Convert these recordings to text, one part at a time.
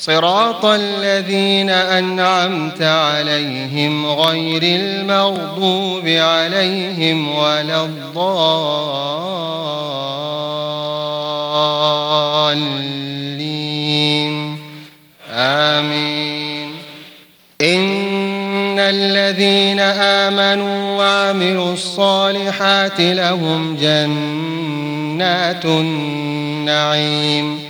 صراط الذين أنعمت عليهم غير المغضوب عليهم ولا الضالين. آمين. إن الذين آمنوا وعملوا الصالحات لهم جنات النعيم.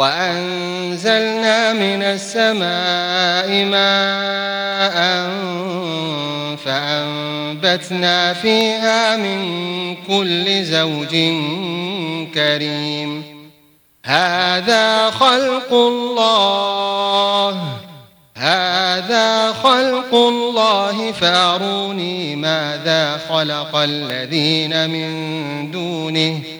وأنزلنا من السماء ماء فأنبتنا فيها من كل زوج كريم. هذا خلق الله. هذا خلق الله. فأروني ماذا خلق الذين من دونه.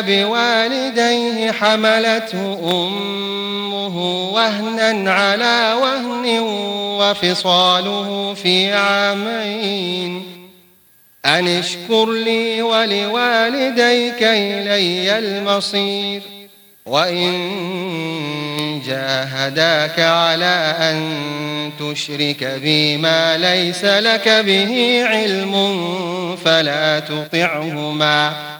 بوالديه حملته أمه وهنا على وهن وفصاله في عامين. أن اشكر لي ولوالديك إلي المصير وإن جاهداك على أن تشرك بي ما ليس لك به علم فلا تطعهما.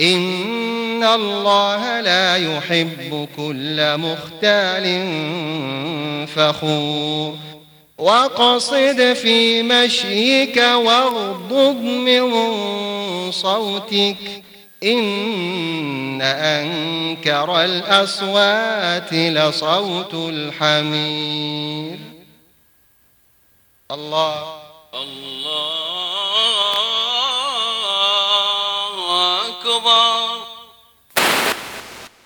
إن الله لا يحب كل مختال فخور وقصد في مشيك واغضض من صوتك إن أنكر الأصوات لصوت الحمير الله الله ভগবান